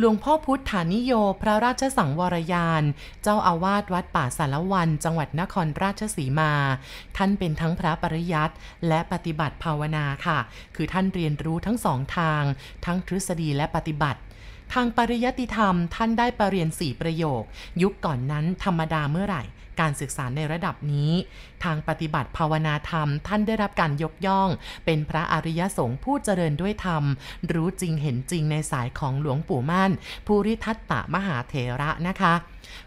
หลวงพ่อพุทธานิโย พระราชสังวรยาน เจ้าอาวาสวัดป่าสารวัน จังหวัดนครราชสีมา ท่านเป็นทั้งพระปริยัติและปฏิบัติภาวนาค่ะ คือท่านเรียนรู้ทั้งสองทาง ทั้งทฤษฎีและปฏิบัติทางปริยัติธรรมท่านได้ปรริญญาสี่ประโยค ยุคก่อนนั้นธรรมดาเมื่อไหร่ การศึกษาในระดับนี้ ทางปฏิบัติภาวนาธรรม ท่านได้รับการยกย่อง เป็นพระอริยสงฆ์ผู้เจริญด้วยธรรม รู้จริงเห็นจริงในสายของหลวงปู่มั่นภูริทัตตะมหาเถระนะคะ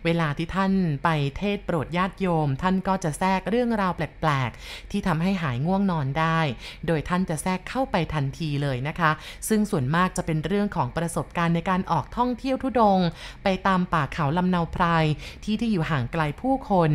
เวลาที่ท่านไปเทศโปรดญาติโยม ท่านก็จะแทรกเรื่องราวแปลกๆ ที่ทำให้หายง่วงนอนได้ โดยท่านจะแทรกเข้าไปทันทีเลยนะคะ ซึ่งส่วนมากจะเป็นเรื่องของประสบการณ์ในการออกท่องเที่ยวทุดง ไปตามป่าเขาลำเนาไพรที่ที่อยู่ห่างไกลผู้คน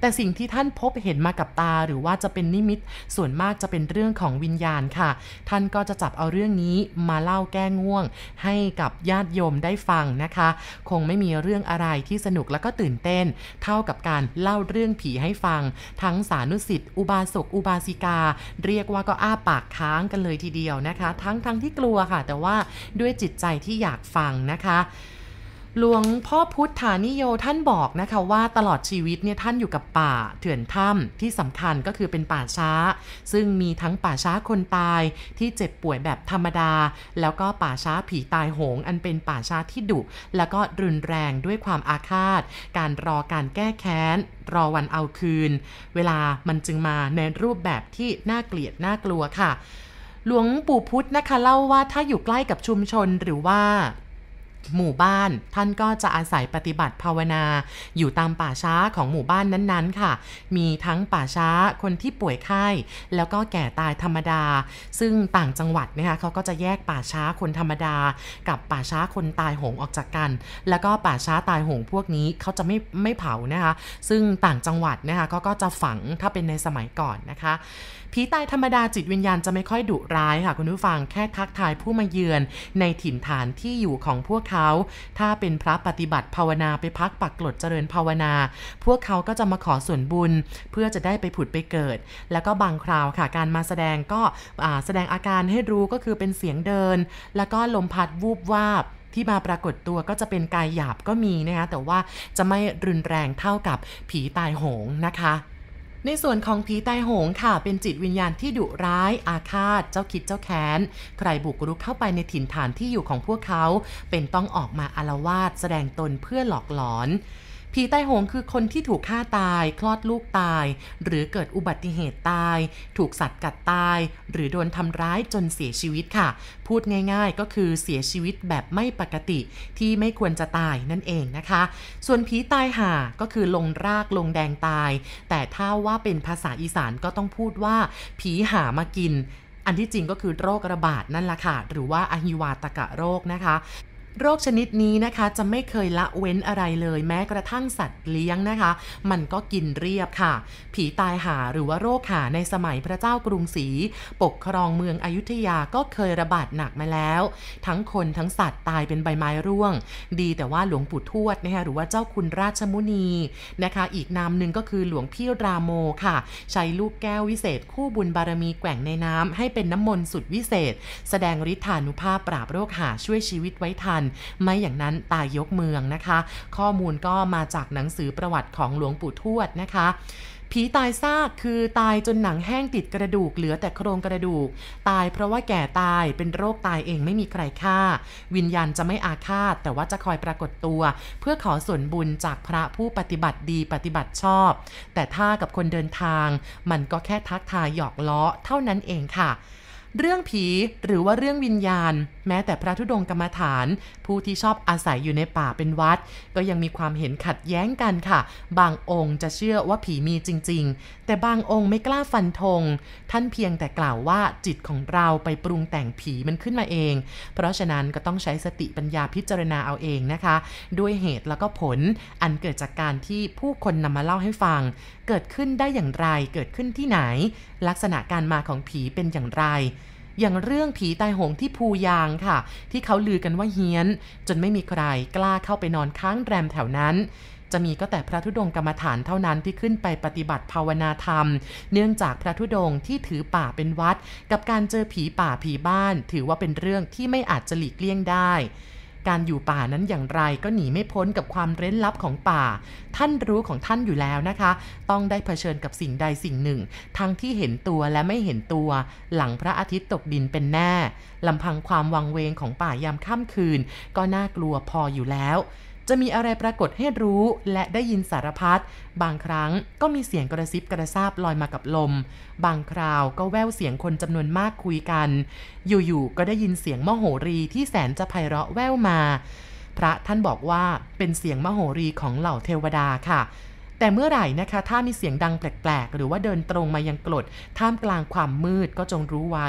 แต่สิ่งที่ท่านพบเห็นมากับตาหรือว่าจะเป็นนิมิต ส่วนมากจะเป็นเรื่องของวิญญาณค่ะ ท่านก็จะจับเอาเรื่องนี้มาเล่าแก้ง่วง ให้กับญาติโยมได้ฟังนะคะ คงไม่มีเรื่องอะไรที่สนุกแล้วก็ตื่นเต้น เท่ากับการเล่าเรื่องผีให้ฟัง ทั้งสานุสิทธิ์อุบาสกอุบาสิกา เรียกว่าก็อ้าปากค้างกันเลยทีเดียวนะคะ ทั้งทั้งที่กลัวค่ะ แต่ว่าด้วยจิตใจที่อยากฟังนะคะ หลวงพ่อพุทธานิโยท่านบอกนะคะว่าตลอดชีวิตเนี่ยท่านอยู่กับป่าเถื่อนถ้ำที่สำคัญก็คือเป็นป่าช้า ซึ่งมีทั้งป่าช้าคนตายที่เจ็บป่วยแบบธรรมดา แล้วก็ป่าช้าผีตายโหง อันเป็นป่าช้าที่ดุ แล้วก็รุนแรงด้วยความอาฆาต การรอการแก้แค้น รอวันเอาคืน เวลามันจึงมาในรูปแบบที่น่าเกลียดน่ากลัวค่ะ หลวงปู่พุทธนะคะเล่าว่าถ้าอยู่ใกล้กับชุมชนหรือว่า หมู่บ้าน ท่านก็จะอาศัยปฏิบัติภาวนา อยู่ตามป่าช้าของหมู่บ้านนั้นๆ ค่ะ มีทั้งป่าช้าคนที่ป่วยไข้แล้วก็แก่ตายธรรมดา ซึ่งต่างจังหวัดนะคะเขาก็จะแยกป่าช้าคนธรรมดา กับป่าช้าคนตายหงออกจากกัน แล้วก็ป่าช้าตายหงพวกนี้เขาจะไม่ไม่เผานะคะ ซึ่งต่างจังหวัดนะคะเขาก็จะฝังถ้าเป็นในสมัยก่อนนะคะผีตายธรรมดาจิตวิญญาณจะไม่ค่อยดุร้ายค่ะคุณผู้ฟังแค่ทักทายผู้มาเยือน ในถิ่นฐานที่อยู่ของพวกเขา ถ้าเป็นพระปฏิบัติภาวนาไปพักปักกลดเจริญภาวนา พวกเขาก็จะมาขอส่วนบุญ เพื่อจะได้ไปผุดไปเกิด แล้วก็บางคราวค่ะ การมาแสดงก็แสดงอาการให้รู้ก็คือเป็นเสียงเดิน แล้วก็ลมพัดวูบวาบที่มาปรากฏตัวก็จะเป็นกายหยาบก็มีนะคะแต่ว่าจะไม่รุนแรงเท่ากับผีตายโหงนะคะ ในส่วนของผีตายโหงค่ะ เป็นจิตวิญญาณที่ดุร้าย อาฆาต เจ้าคิดเจ้าแค้น ใครบุกรุกเข้าไปในถิ่นฐานที่อยู่ของพวกเขา เป็นต้องออกมาอารวาสแสดงตนเพื่อหลอกหลอน ผีตายโหงคือคนที่ถูกฆ่าตาย คลอดลูกตาย หรือเกิดอุบัติเหตุตาย ถูกสัตว์กัดตาย หรือโดนทำร้ายจนเสียชีวิตค่ะ พูดง่ายๆก็คือเสียชีวิตแบบไม่ปกติที่ไม่ควรจะตายนั่นเองนะคะ ส่วนผีตายห่าก็คือลงรากลงแดงตาย แต่ถ้าว่าเป็นภาษาอีสานก็ต้องพูดว่า ผีหามากินอันที่จริงก็คือโรคระบาดนั่นแหละค่ะ หรือว่าอหิวาตกะโรคนะคะ โรคชนิดนี้นะคะจะไม่เคยละเว้นอะไรเลย แม้กระทั่งสัตว์เลี้ยงนะคะ มันก็กินเรียบค่ะ ผีตายหาหรือว่าโรคหาในสมัยพระเจ้ากรุงศรีปกครองเมืองอยุธยาก็เคยระบาดหนักมาแล้ว ทั้งคนทั้งสัตว์ตายเป็นใบไม้ร่วง ดีแต่ว่าหลวงปู่ทวดนะคะหรือว่าเจ้าคุณราชมุนีนะคะ อีกนามหนึ่งก็คือหลวงพี่ราโมค่ะ ใช้ลูกแก้ววิเศษ คู่บุญบารมีแกว่งในน้ำให้เป็นน้ำมนต์สุดวิเศษ แสดงฤทธานุภาพปราบโรคหาช่วยชีวิตไว้ทันไม่อย่างนั้นตายยกเมืองนะคะ ข้อมูลก็มาจากหนังสือประวัติของหลวงปู่ทวดนะคะผีตายซากคือตายจนหนังแห้งติดกระดูกเหลือแต่โครงกระดูก ตายเพราะว่าแก่ตายเป็นโรคตายเองไม่มีใครฆ่า วิญญาณจะไม่อาฆาต แต่ว่าจะคอยปรากฏตัว เพื่อขอส่วนบุญจากพระผู้ปฏิบัติดีปฏิบัติชอบ แต่ถ้ากับคนเดินทาง มันก็แค่ทักทายหยอกล้อเท่านั้นเองค่ะ เรื่องผีหรือว่าเรื่องวิญญาณ แม้แต่พระธุดงกรรมฐาน ผู้ที่ชอบอาศัยอยู่ในป่าเป็นวัด ก็ยังมีความเห็นขัดแย้งกันค่ะ บางองค์จะเชื่อว่าผีมีจริง ๆ แต่บางองค์ไม่กล้าฟันธง ท่านเพียงแต่กล่าวว่าจิตของเราไปปรุงแต่งผีมันขึ้นมาเอง เพราะฉะนั้นก็ต้องใช้สติปัญญาพิจารณาเอาเองนะคะ ด้วยเหตุแล้วก็ผลอันเกิดจากการที่ผู้คนนำมาเล่าให้ฟัง เกิดขึ้นได้อย่างไร เกิดขึ้นที่ไหน ลักษณะการมาของผีเป็นอย่างไร อย่างเรื่องผีตายโหงที่ภูยางค่ะ ที่เขาลือกันว่าเฮี้ยน จนไม่มีใครกล้าเข้าไปนอนค้างแรมแถวนั้นจะมีก็แต่พระธุดงกรรมฐานเท่านั้นที่ขึ้นไปปฏิบัติภาวนาธรรม เนื่องจากพระธุดงที่ถือป่าเป็นวัด กับการเจอผีป่าผีบ้าน ถือว่าเป็นเรื่องที่ไม่อาจจะหลีกเลี่ยงได้ การอยู่ป่านั้นอย่างไรก็หนีไม่พ้นกับความเร้นลับของป่า ท่านรู้ของท่านอยู่แล้วนะคะ ต้องได้เผชิญกับสิ่งใดสิ่งหนึ่ง ทั้งที่เห็นตัวและไม่เห็นตัว หลังพระอาทิตย์ตกดินเป็นแน่ลำพังความวังเวงของป่ายามค่ำคืน ก็น่ากลัวพออยู่แล้ว จะมีอะไรปรากฏให้รู้และได้ยินสารพัด บางครั้งก็มีเสียงกระซิบกระซาบลอยมากับลม บางคราวก็แววเสียงคนจำนวนมากคุยกัน อยู่ๆก็ได้ยินเสียงมโหรีที่แสนจะไพเราะแววมา พระท่านบอกว่าเป็นเสียงมโหรีของเหล่าเทวดาค่ะ แต่เมื่อไหร่นะคะ ถ้ามีเสียงดังแปลกๆ หรือว่าเดินตรงมายังกรดท่ามกลางความมืดก็จงรู้ไว้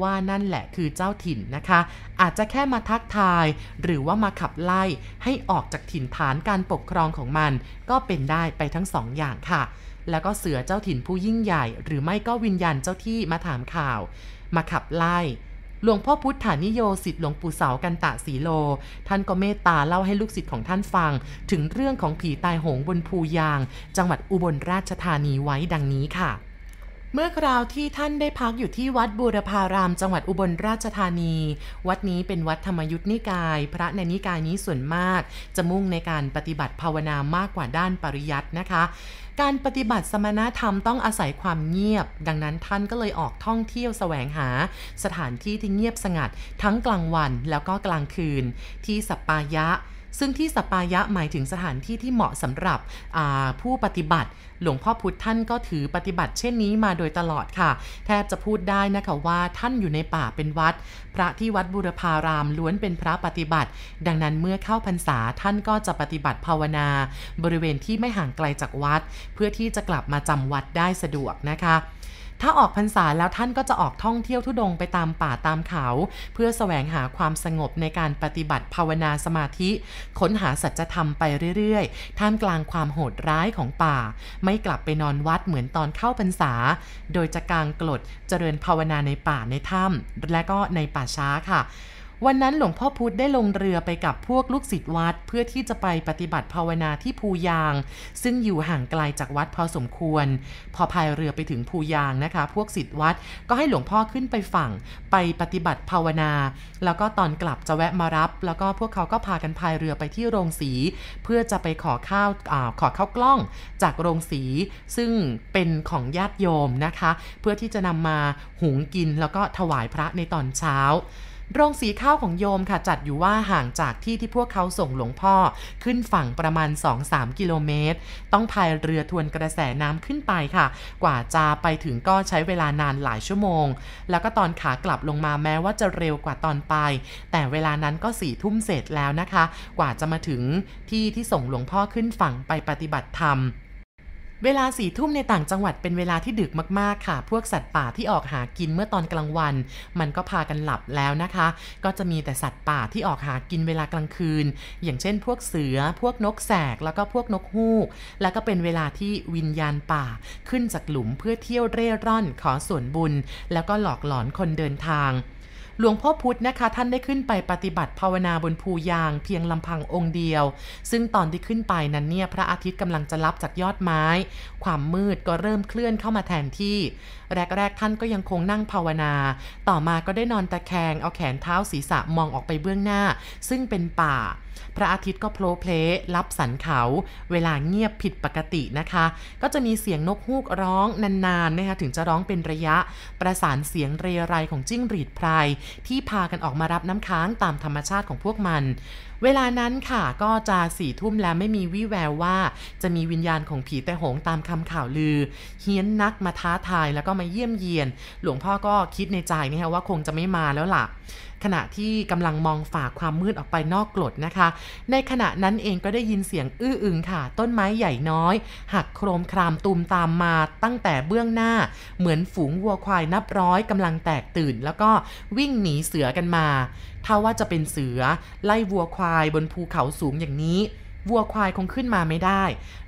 ว่านั่นแหละคือเจ้าถิ่นนะคะ อาจจะแค่มาทักทาย หรือว่ามาขับไล่ให้ออกจากถิ่นฐานการปกครองของมัน ก็เป็นได้ไปทั้งสองอย่างค่ะ แล้วก็เสือเจ้าถิ่นผู้ยิ่งใหญ่ หรือไม่ก็วิญญาณเจ้าที่มาถามข่าว มาขับไล่ หลวงพ่อพุทธานิโยสิทธิหลวงปู่เสากันตะสีโล ท่านก็เมตตาเล่าให้ลูกศิษย์ของท่านฟัง ถึงเรื่องของผีตายโหงบนภูยาง จังหวัดอุบลราชธานีไว้ดังนี้ค่ะเมื่อคราวที่ท่านได้พักอยู่ที่วัดบูรพาราม จังหวัดอุบลราชธานี วัดนี้เป็นวัดธรรมยุทธนิกาย พระในนิกายนี้ส่วนมาก จะมุ่งในการปฏิบัติภาวนามากกว่าด้านปริยัตินะคะ การปฏิบัติสมณธรรมต้องอาศัยความเงียบ ดังนั้นท่านก็เลยออกท่องเที่ยวแสวงหา สถานที่ที่เงียบสงัด ทั้งกลางวันแล้วก็กลางคืน ที่สัปปายะ ซึ่งที่สปายะหมายถึงสถานที่ที่เหมาะสำหรับผู้ปฏิบัติ หลวงพ่อพุธท่านก็ถือปฏิบัติเช่นนี้มาโดยตลอดค่ะ แทบจะพูดได้นะคะว่าท่านอยู่ในป่าเป็นวัด พระที่วัดบุรพารามล้วนเป็นพระปฏิบัติ ดังนั้นเมื่อเข้าพรรษาท่านก็จะปฏิบัติภาวนา บริเวณที่ไม่ห่างไกลจากวัด เพื่อที่จะกลับมาจำวัดได้สะดวกนะคะ ถ้าออกพรรษาแล้วท่านก็จะออกท่องเที่ยวทุดงไปตามป่าตามเขา เพื่อแสวงหาความสงบในการปฏิบัติภาวนาสมาธิ ค้นหาสัจธรรมไปเรื่อยๆ ท่ามกลางความโหดร้ายของป่า ไม่กลับไปนอนวัดเหมือนตอนเข้าพรรษา โดยจะกางกลดเจริญภาวนาในป่าในถ้ำและก็ในป่าช้าค่ะ วันนั้นหลวงพ่อพุธได้ลงเรือไปกับพวกลูกศิษย์วัด เพื่อที่จะไปปฏิบัติภาวนาที่ภูยาง ซึ่งอยู่ห่างไกลจากวัดพอสมควร พอพายเรือไปถึงภูยางนะคะ พวกศิษย์วัดก็ให้หลวงพ่อขึ้นไปฝั่ง ไปปฏิบัติภาวนา แล้วก็ตอนกลับจะแวะมารับ แล้วก็พวกเขาก็พากันพายเรือไปที่โรงสี เพื่อจะไปขอข้าวอขอข้าวกล้องจากโรงสีซึ่งเป็นของญาติโยมนะคะ เพื่อที่จะนำมาหุงกินแล้วก็ถวายพระในตอนเช้า โรงสีข้าวของโยมค่ะจัดอยู่ว่าห่างจากที่ที่พวกเขาส่งหลวงพ่อ ขึ้นฝั่งประมาณ 2-3 กิโลเมตร ต้องพายเรือทวนกระแสน้ำขึ้นไปค่ะ กว่าจะไปถึงก็ใช้เวลานานหลายชั่วโมง แล้วก็ตอนขากลับลงมาแม้ว่าจะเร็วกว่าตอนไป แต่เวลานั้นก็สี่ทุ่มเสร็จแล้วนะคะ กว่าจะมาถึงที่ที่ส่งหลวงพ่อขึ้นฝั่งไปปฏิบัติธรรม เวลาสี่ทุ่มในต่างจังหวัดเป็นเวลาที่ดึกมากๆค่ะ พวกสัตว์ป่าที่ออกหากินเมื่อตอนกลางวัน มันก็พากันหลับแล้วนะคะ ก็จะมีแต่สัตว์ป่าที่ออกหากินเวลากลางคืน อย่างเช่น พวกเสือ พวกนกแสก แล้วก็พวกนกฮูก แล้วก็เป็นเวลาที่วิญญาณป่า ขึ้นจากหลุมเพื่อเที่ยวเร่ร่อนขอส่วนบุญ แล้วก็หลอกหลอนคนเดินทาง หลวงพ่อพุธนะคะ ท่านได้ขึ้นไปปฏิบัติภาวนาบนภูยางเพียงลำพังองค์เดียว ซึ่งตอนที่ขึ้นไปนั้นเนี่ยพระอาทิตย์กำลังจะลับจากยอดไม้ ความมืดก็เริ่มเคลื่อนเข้ามาแทนที่ แรก ๆ ท่านก็ยังคงนั่งภาวนา ต่อมาก็ได้นอนตะแคง เอาแขนเท้าศีรษะมองออกไปเบื้องหน้า ซึ่งเป็นป่า พระอาทิตย์ก็โผล่เพลลับสันเขา เวลาเงียบผิดปกตินะคะ ก็จะมีเสียงนกฮูกร้องนานๆนะคะถึงจะร้องเป็นระยะ ประสานเสียงเรไรของจิ้งหรีดพรายที่พากันออกมารับน้ำค้างตามธรรมชาติของพวกมัน เวลานั้นค่ะก็จะสี่ทุ่มแล้วไม่มีวิแววว่า จะมีวิญญาณของผีแต่หงตามคำข่าวลือ เฮี้ยนนักมาท้าทายแล้วก็มาเยี่ยมเยียน หลวงพ่อก็คิดในใจนี่ะว่าคงจะไม่มาแล้วล่ะ ขณะที่กำลังมองฝ่าความมืดออกไปนอกกรดนะคะ ในขณะนั้นเองก็ได้ยินเสียงอื้ออึงค่ะ ต้นไม้ใหญ่น้อย หักโครมครามตูมตามมาตั้งแต่เบื้องหน้า เหมือนฝูงวัวควายนับร้อยกำลังแตกตื่น แล้วก็วิ่งหนีเสือกันมา ถ้าว่าจะเป็นเสือ ไล่วัวควายบนภูเขาสูงอย่างนี้ วัวควายคงขึ้นมาไม่ได้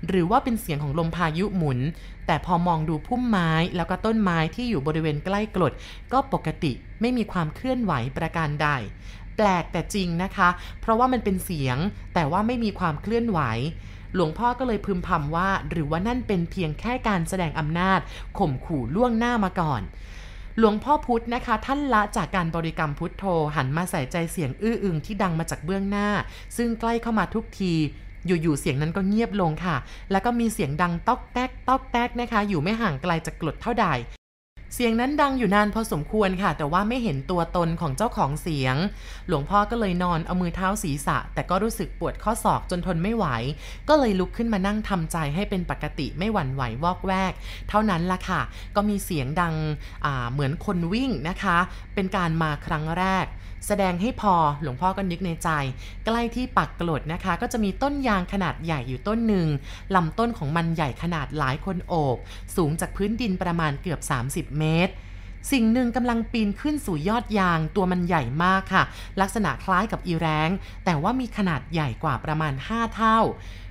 หรือว่าเป็นเสียงของลมพายุหมุน แต่พอมองดูพุ่มไม้แล้วก็ต้นไม้ที่อยู่บริเวณใกล้กรด ก็ปกติไม่มีความเคลื่อนไหวประการใดแปลกแต่จริงนะคะ เพราะว่ามันเป็นเสียง แต่ว่าไม่มีความเคลื่อนไหว หลวงพ่อก็เลยพึมพำว่า หรือว่านั่นเป็นเพียงแค่การแสดงอำนาจข่มขู่ล่วงหน้ามาก่อน หลวงพ่อพุธนะคะ ท่านละจากการบริกรรมพุทโธ หันมาใส่ใจเสียงอื้ออึงที่ดังมาจากเบื้องหน้า ซึ่งใกล้เข้ามาทุกทีอยู่ๆ เสียงนั้นก็เงียบลงค่ะ แล้วก็มีเสียงดังตอกแตกตอกแตกนะคะ อยู่ไม่ห่างไกลจากกรดเท่าใด เสียงนั้นดังอยู่นานพอสมควรค่ะ แต่ว่าไม่เห็นตัวตนของเจ้าของเสียง หลวงพ่อก็เลยนอนเอามือเท้าศีรษะ แต่ก็รู้สึกปวดข้อศอกจนทนไม่ไหว ก็เลยลุกขึ้นมานั่งทำใจให้เป็นปกติไม่หวั่นไหววอกแวก เท่านั้นละค่ะ ก็มีเสียงดังเหมือนคนวิ่งนะคะ เป็นการมาครั้งแรก แสดงให้พอหลวงพ่อก็นึกในใจ ใกล้ที่ปักกรดนะคะ ก็จะมีต้นยางขนาดใหญ่อยู่ต้นหนึ่งลำต้นของมันใหญ่ขนาดหลายคนโอบ สูงจากพื้นดินประมาณเกือบ 30 เมตรสิ่งหนึ่งกำลังปีนขึ้นสู่ยอดยางตัวมันใหญ่มากค่ะ ลักษณะคล้ายกับอีแรงแต่ว่ามีขนาดใหญ่กว่าประมาณ 5 เท่า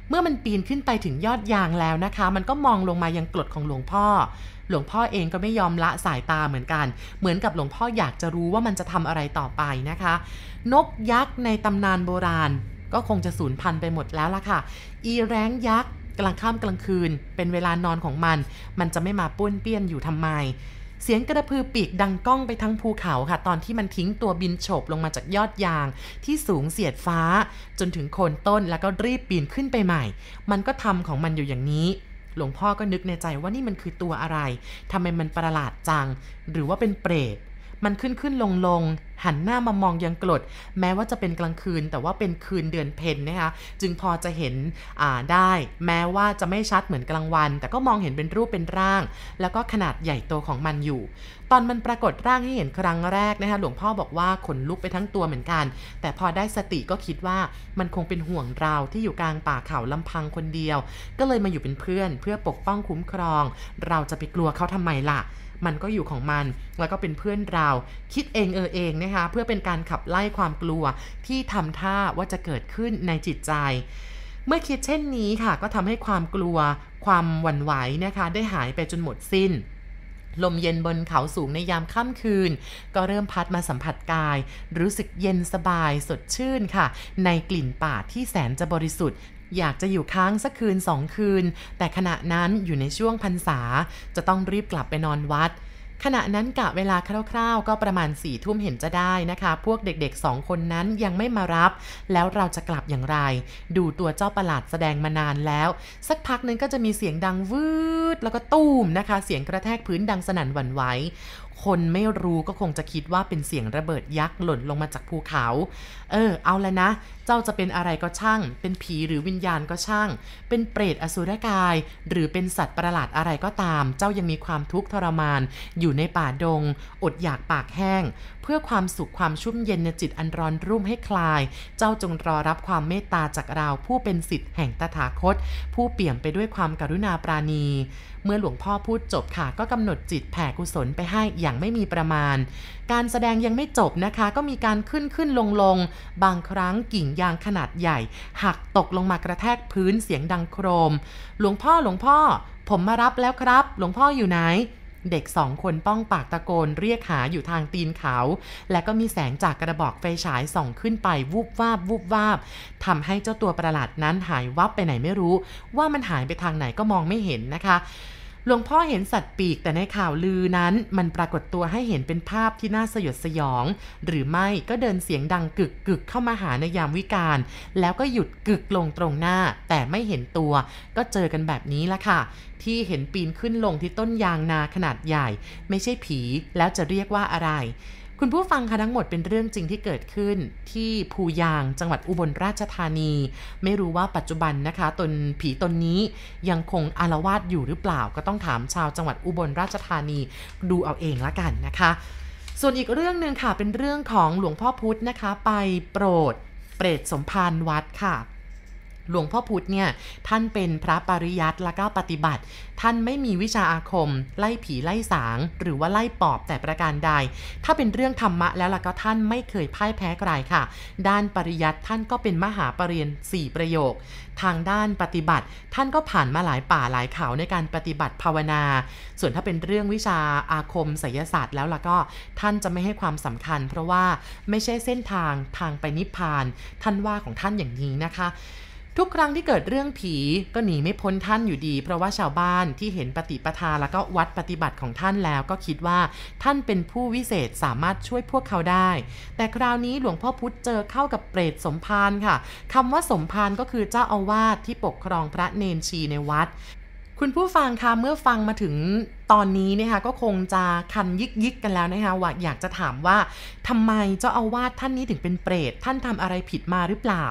เมื่อมันปีนขึ้นไปถึงยอดยางแล้วนะคะ มันก็มองลงมายังกรดของหลวงพ่อ หลวงพ่อเองก็ไม่ยอมละสายตาเหมือนกัน เหมือนกับหลวงพ่ออยากจะรู้ว่ามันจะทำอะไรต่อไปนะคะ นกยักษ์ในตำนานโบราณ ก็คงจะสูญพันธุ์ไปหมดแล้วล่ะค่ะ อีแร้งยักษ์กลางค่ำกลางคืน เป็นเวลานอนของมัน มันจะไม่มาป้วนเปี้ยนอยู่ทำไมเสียงกระพือปีกดังก้องไปทั้งภูเขาค่ะ ตอนที่มันทิ้งตัวบินโฉบลงมาจากยอดยาง ที่สูงเสียดฟ้า จนถึงโคนต้นแล้วก็รีบปีนขึ้นไปใหม่ มันก็ทำของมันอยู่อย่างนี้ หลวงพ่อก็นึกในใจว่านี่มันคือตัวอะไรทำไมมันประหลาดจัง หรือว่าเป็นเปรต มันขึ้นขึ้นลงลงหันหน้ามามองยังกรดแม้ว่าจะเป็นกลางคืน แต่ว่าเป็นคืนเดือนเพ็ญนะคะจึงพอจะเห็นได้ แม้ว่าจะไม่ชัดเหมือนกลางวัน แต่ก็มองเห็นเป็นรูปเป็นร่าง แล้วก็ขนาดใหญ่โตของมันอยู่ ตอนมันปรากฏร่างให้เห็นครั้งแรกนะคะหลวงพ่อบอกว่าขนลุกไปทั้งตัวเหมือนกัน แต่พอได้สติก็คิดว่ามันคงเป็นห่วงเราที่อยู่กลางป่าเขาลำพังคนเดียว ก็เลยมาอยู่เป็นเพื่อนเพื่อปกป้องคุ้มครอง เราจะไปกลัวเขาทำไมล่ะ มันก็อยู่ของมัน แล้วก็เป็นเพื่อนเรา คิดเองเออเองนะคะ เพื่อเป็นการขับไล่ความกลัวที่ทำท่าว่าจะเกิดขึ้นในจิตใจ เมื่อคิดเช่นนี้ค่ะ ก็ทำให้ความกลัว ความหวั่นไหวนะคะ ได้หายไปจนหมดสิ้น ลมเย็นบนเขาสูงในยามค่ำคืน ก็เริ่มพัดมาสัมผัสกาย รู้สึกเย็นสบายสดชื่นค่ะ ในกลิ่นป่าที่แสนจะบริสุทธิ์อยากจะอยู่ค้างสักคืนสองคืน แต่ขณะนั้นอยู่ในช่วงพรรษา จะต้องรีบกลับไปนอนวัด ขณะนั้นกะเวลาคร่าวๆ ก็ประมาณสี่ทุ่มเห็นจะได้นะคะ พวกเด็กๆสองคนนั้นยังไม่มารับ แล้วเราจะกลับอย่างไร ดูตัวเจ้าประหลาดแสดงมานานแล้ว สักพักนึงก็จะมีเสียงดังวืดแล้วก็ตูมนะคะ เสียงกระแทกพื้นดังสนั่นหวั่นไหว คนไม่รู้ก็คงจะคิดว่าเป็นเสียงระเบิดยักษ์หล่นลงมาจากภูเขา เออ เอาละนะ เจ้าจะเป็นอะไรก็ช่าง เป็นผีหรือวิญญาณก็ช่าง เป็นเปรตอสุรกาย หรือเป็นสัตว์ประหลาดอะไรก็ตาม เจ้ายังมีความทุกข์ทรมาน อยู่ในป่าดง อดอยากปากแห้ง เพื่อความสุขความชุ่มเย็นในจิตอันร้อนรุ่มให้คลาย เจ้าจงรอรับความเมตตาจากเราผู้เป็นสิทธิ์แห่งตถาคต ผู้เปี่ยมไปด้วยความกรุณาปราณี เมื่อหลวงพ่อพูดจบค่ะ ก็กำหนดจิตแผ่กุศลไปให้อย่างไม่มีประมาณ การแสดงยังไม่จบนะคะ ก็มีการขึ้นขึ้นลงลงบางครั้งกิ่งยางขนาดใหญ่ หักตกลงมากระแทกพื้นเสียงดังโครม หลวงพ่อหลวงพ่อ ผมมารับแล้วครับ หลวงพ่ออยู่ไหน เด็กสองคนป้องปากตะโกนเรียกหาอยู่ทางตีนเขา และก็มีแสงจากกระบอกไฟฉายส่องขึ้นไปวูบวาบวูบวาบทำให้เจ้าตัวประหลาดนั้นหายวับไปไหนไม่รู้ ว่ามันหายไปทางไหนก็มองไม่เห็นนะคะ หลวงพ่อเห็นสัตว์ปีกแต่ในข่าวลือนั้น มันปรากฏตัวให้เห็นเป็นภาพที่น่าสยดสยอง หรือไม่ก็เดินเสียงดังกึกกึกเข้ามาหาในยามวิกาลแล้วก็หยุดกึกลงตรงหน้า แต่ไม่เห็นตัว ก็เจอกันแบบนี้ละค่ะ ที่เห็นปีนขึ้นลงที่ต้นยางนาขนาดใหญ่ ไม่ใช่ผีแล้วจะเรียกว่าอะไร คุณผู้ฟังคะทั้งหมดเป็นเรื่องจริงที่เกิดขึ้นที่ภูยางจังหวัดอุบลราชธานี ไม่รู้ว่าปัจจุบันนะคะตนผีตนนี้ยังคงอารวาสอยู่หรือเปล่า ก็ต้องถามชาวจังหวัดอุบลราชธานีดูเอาเองละกันนะคะ ส่วนอีกเรื่องหนึ่งค่ะเป็นเรื่องของหลวงพ่อพุธนะคะ ไปโปรดเปรตสมภารวัดค่ะ หลวงพ่อพุธเนี่ยท่านเป็นพระปริยัติและก็ปฏิบัติ ท่านไม่มีวิชาอาคม ไล่ผีไล่สาง หรือว่าไล่ปอบแต่ประการใด ถ้าเป็นเรื่องธรรมะแล้วล่ะก็ท่านไม่เคยพ่ายแพ้ใครค่ะ ด้านปริยัติท่านก็เป็นมหาปรริญญา4ประโยค ทางด้านปฏิบัติ ท่านก็ผ่านมาหลายป่าหลายเขาในการปฏิบัติภาวนา ส่วนถ้าเป็นเรื่องวิชาอาคมไสยศาสตร์แล้วล่ะก็ท่านจะไม่ให้ความสำคัญ เพราะว่าไม่ใช่เส้นทางทางไปนิพพาน ท่านว่าของท่านอย่างนี้นะคะ ทุกครั้งที่เกิดเรื่องผีก็หนีไม่พ้นท่านอยู่ดี เพราะว่าชาวบ้านที่เห็นปฏิปทาแล้วก็วัดปฏิบัติของท่านแล้วก็คิดว่าท่านเป็นผู้วิเศษสามารถช่วยพวกเขาได้ แต่คราวนี้หลวงพ่อพุธเจอเข้ากับเปรตสมภารค่ะคำว่าสมภารก็คือเจ้าอาวาสที่ปกครองพระเนนชีในวัด คุณผู้ฟังคะเมื่อฟังมาถึงตอนนี้นะคะก็คงจะคันยิกยิกกันแล้วนะคะว่าอยากจะถามว่าทำไมเจ้าอาวาสท่านนี้ถึงเป็นเปรตท่านทำอะไรผิดมาหรือเปล่า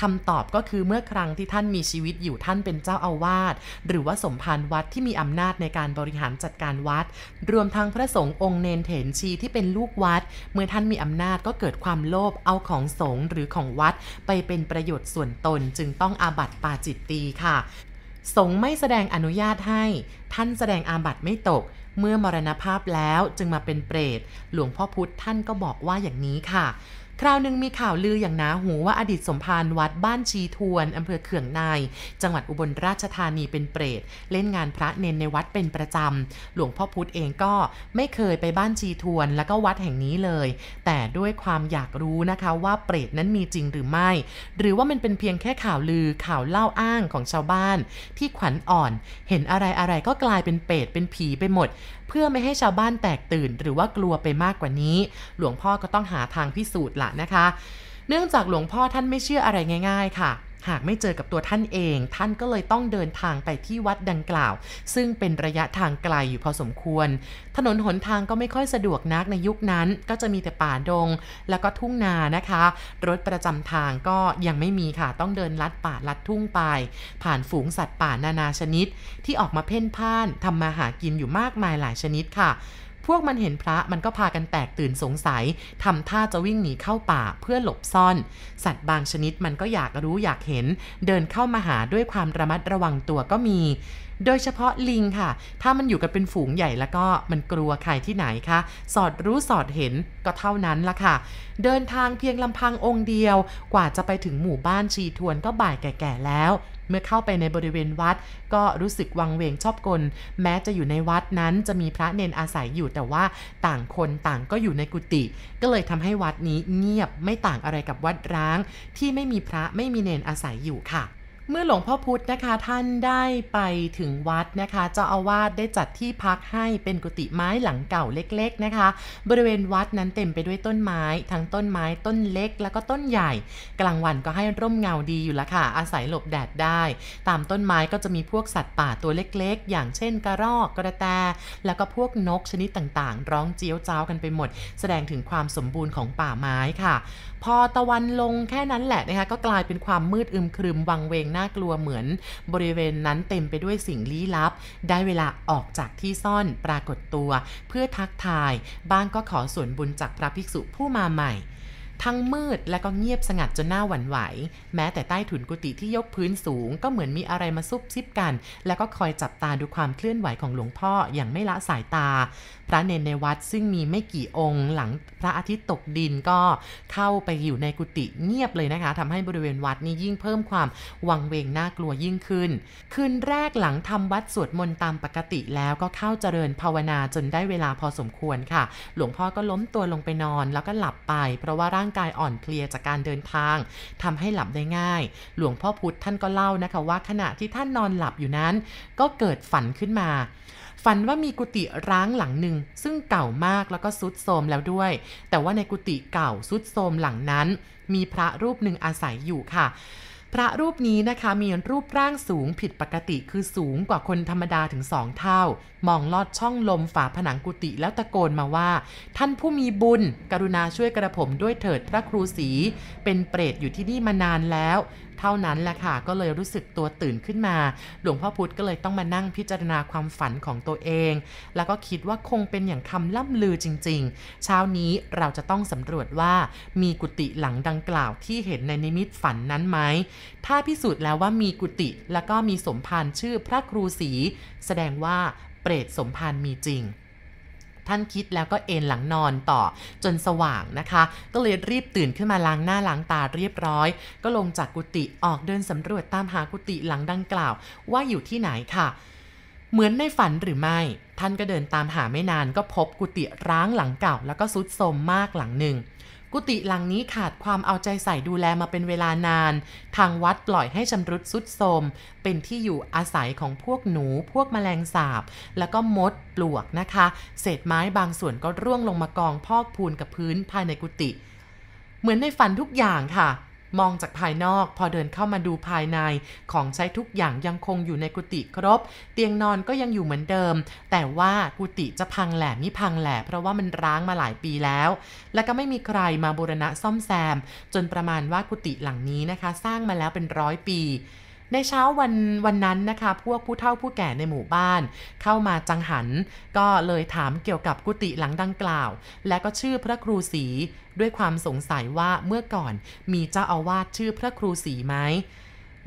คำตอบก็คือเมื่อครั้งที่ท่านมีชีวิตอยู่ท่านเป็นเจ้าอาวาสหรือว่าสมภารวัดที่มีอำนาจในการบริหารจัดการวัด รวมทั้งพระสงฆ์องค์เนนเถนชีที่เป็นลูกวัด เมื่อท่านมีอำนาจก็เกิดความโลภเอาของสงฆ์หรือของวัด ไปเป็นประโยชน์ส่วนตนจึงต้องอาบัติปาจิตตีค่ะ สงไม่แสดงอนุญาตให้ ท่านแสดงอาบัติไม่ตก เมื่อมรณภาพแล้วจึงมาเป็นเปรต หลวงพ่อพุธท่านก็บอกว่าอย่างนี้ค่ะ คราวหนึ่งมีข่าวลืออย่างหนาหูว่าอดีตสมภารวัดบ้านชีทวนอำเภอเขื่องในจังหวัดอุบลราชธานีเป็นเปรต เล่นงานพระเนนในวัดเป็นประจำ หลวงพ่อพุธเองก็ไม่เคยไปบ้านชีทวนแล้วก็วัดแห่งนี้เลย แต่ด้วยความอยากรู้นะคะว่าเปรตนั้นมีจริงหรือไม่ หรือว่ามันเป็นเพียงแค่ข่าวลือข่าวเล่าอ้างของชาวบ้าน ที่ขวัญอ่อน เห็นอะไรอะไรก็กลายเป็นเปรตเป็นผีไปหมด พื่อไม่ให้ชาวบ้านแตกตื่น หรือว่ากลัวไปมากกว่านี้ หลวงพ่อก็ต้องหาทางพิสูจน์ละนะคะ เนื่องจากหลวงพ่อท่านไม่เชื่ออะไรง่าย ๆ ค่ะ หากไม่เจอกับตัวท่านเอง ท่านก็เลยต้องเดินทางไปที่วัดดังกล่าว ซึ่งเป็นระยะทางไกลอยู่พอสมควร ถนนหนทางก็ไม่ค่อยสะดวกนักในยุคนั้น ก็จะมีแต่ป่าดง แล้วก็ทุ่งนานะคะ รถประจำทางก็ยังไม่มีค่ะต้องเดินลัดป่าลัดทุ่งไป ผ่านฝูงสัตว์ป่านานาชนิด ที่ออกมาเพ่นพ่านทำมาหากินอยู่มากมายหลายชนิดค่ะ พวกมันเห็นพระมันก็พากันแตกตื่นสงสัยทำท่าจะวิ่งหนีเข้าป่าเพื่อหลบซ่อน สัตว์บางชนิดมันก็อยากรู้อยากเห็น เดินเข้ามาหาด้วยความระมัดระวังตัวก็มี โดยเฉพาะลิงค่ะ ถ้ามันอยู่กันเป็นฝูงใหญ่แล้วก็มันกลัวใครที่ไหนคะ สอดรู้สอดเห็นก็เท่านั้นละค่ะ เดินทางเพียงลำพังองค์เดียว กว่าจะไปถึงหมู่บ้านชีทวนก็บ่ายแก่ๆแล้ว เมื่อเข้าไปในบริเวณวัด ก็รู้สึกวังเวงชอบกล แม้จะอยู่ในวัดนั้นจะมีพระเนนอาศัยอยู่แต่ว่าต่างคนต่างก็อยู่ในกุฏิก็เลยทำให้วัดนี้เงียบไม่ต่างอะไรกับวัดร้าง ที่ไม่มีพระไม่มีเนนอาศัยอยู่ค่ะ เมื่อหลวงพ่อพุธนะคะท่านได้ไปถึงวัดนะคะเจ้าอาวาสได้จัดที่พักให้เป็นกุฏิไม้หลังเก่าเล็กๆนะคะ บริเวณวัดนั้นเต็มไปด้วยต้นไม้ ทั้งต้นไม้ต้นเล็ก แล้วก็ต้นใหญ่ กลางวันก็ให้ร่มเงาดีอยู่ละค่ะ อาศัยหลบแดดได้ ตามต้นไม้ก็จะมีพวกสัตว์ป่าตัวเล็กๆ อย่างเช่นกระรอกกระแต แล้วก็พวกนกชนิดต่างๆ ร้องเจียวจ้าวกันไปหมด แสดงถึงความสมบูรณ์ของป่าไม้ค่ะ พอตะวันลงแค่นั้นแหละนะคะก็กลายเป็นความมืดอึมครึมวังเวงน่ากลัวเหมือน บริเวณนั้นเต็มไปด้วยสิ่งลี้ลับ ได้เวลาออกจากที่ซ่อนปรากฏตัว เพื่อทักทาย บ้างก็ขอส่วนบุญจากพระภิกษุผู้มาใหม่ทั้งมืดและก็เงียบสงัดจนหน้าหวั่นไหว แม้แต่ใต้ถุนกุฏิที่ยกพื้นสูง ก็เหมือนมีอะไรมาซุบซิบกัน แล้วก็คอยจับตาดูความเคลื่อนไหวของหลวงพ่ออย่างไม่ละสายตา ระเนนในวัดซึ่งมีไม่กี่องค์หลังพระอาทิตย์ตกดินก็เข้าไปอยู่ในกุฏิเงียบเลยนะคะทำให้บริเวณวัดนี้ยิ่งเพิ่มความวังเวงน่ากลัวยิ่งขึ้น คืนแรกหลังทำวัดสวดมนต์ตามปกติแล้วก็เข้าเจริญภาวนาจนได้เวลาพอสมควรค่ะ หลวงพ่อก็ล้มตัวลงไปนอนแล้วก็หลับไป เพราะว่าร่างกายอ่อนเพลียจากการเดินทางทำให้หลับได้ง่าย หลวงพ่อพุธท่านก็เล่านะคะว่าขณะที่ท่านนอนหลับอยู่นั้น ก็เกิดฝันขึ้นมา ฝันว่ามีกุฏิร้างหลังหนึ่งซึ่งเก่ามากแล้วก็ซุดโทมแล้วด้วย แต่ว่าในกุฏิเก่าซุดโทมหลังนั้น มีพระรูปหนึ่งอาศัยอยู่ค่ะพระรูปนี้นะคะมีรูปร่างสูงผิดปกติคือสูงกว่าคนธรรมดาถึงสองเท่า มองลอดช่องลมฝาผนังกุฏิแล้วตะโกนมาว่า ท่านผู้มีบุญ กรุณาช่วยกระผมด้วยเถิดพระครูศรีเป็นเปรตอยู่ที่นี่มานานแล้วเท่านั้นแหละค่ะ ก็เลยรู้สึกตัวตื่นขึ้นมา หลวงพ่อพุธก็เลยต้องมานั่งพิจารณาความฝันของตัวเอง แล้วก็คิดว่าคงเป็นอย่างคำล่ำลือจริง ๆ เช้านี้เราจะต้องสำรวจว่ามีกุฏิหลังดังกล่าวที่เห็นในนิมิตฝันนั้นไหม ถ้าพิสูจน์แล้วว่ามีกุฏิแล้วก็มีสมภารชื่อพระครูศรีแสดงว่าเปรตสมภารมีจริง ท่านคิดแล้วก็เอนหลังนอนต่อจนสว่างนะคะ ก็เลยรีบตื่นขึ้นมาล้างหน้าล้างตาเรียบร้อย ก็ลงจากกุฏิออกเดินสำรวจตามหากุฏิหลังดังกล่าว ว่าอยู่ที่ไหนค่ะ เหมือนในฝันหรือไม่ ท่านก็เดินตามหาไม่นานก็พบกุฏิร้างหลังเก่า แล้วก็ซุดโทมมากหลังหนึ่ง กุฏิหลังนี้ขาดความเอาใจใส่ดูแลมาเป็นเวลานาน ทางวัดปล่อยให้ชำรุดสุดโทรมเป็นที่อยู่อาศัยของพวกหนู พวกแมลงสาบ แล้วก็มดปลวกนะคะ เศษไม้บางส่วนก็ร่วงลงมากองพอกพูนกับพื้นภายในกุฏิเหมือนในฝันทุกอย่างค่ะ มองจากภายนอกพอเดินเข้ามาดูภายใน ของใช้ทุกอย่างยังคงอยู่ในกุฏิครบ เตียงนอนก็ยังอยู่เหมือนเดิม แต่ว่ากุฏิจะพังแหลมิพังแหล่เพราะว่ามันร้างมาหลายปีแล้ว และก็ไม่มีใครมาบูรณะซ่อมแซม จนประมาณว่ากุฏิหลังนี้นะคะ สร้างมาแล้วเป็นร้อยปี ในเช้าวันวันนั้นนะคะ พวกผู้เฒ่าผู้แก่ในหมู่บ้าน เข้ามาจังหัน ก็เลยถามเกี่ยวกับกุฏิหลังดังกล่าว และก็ชื่อพระครูศรีด้วยความสงสัยว่าเมื่อก่อนมีเจ้าอาวาสชื่อพระครูศรีไหม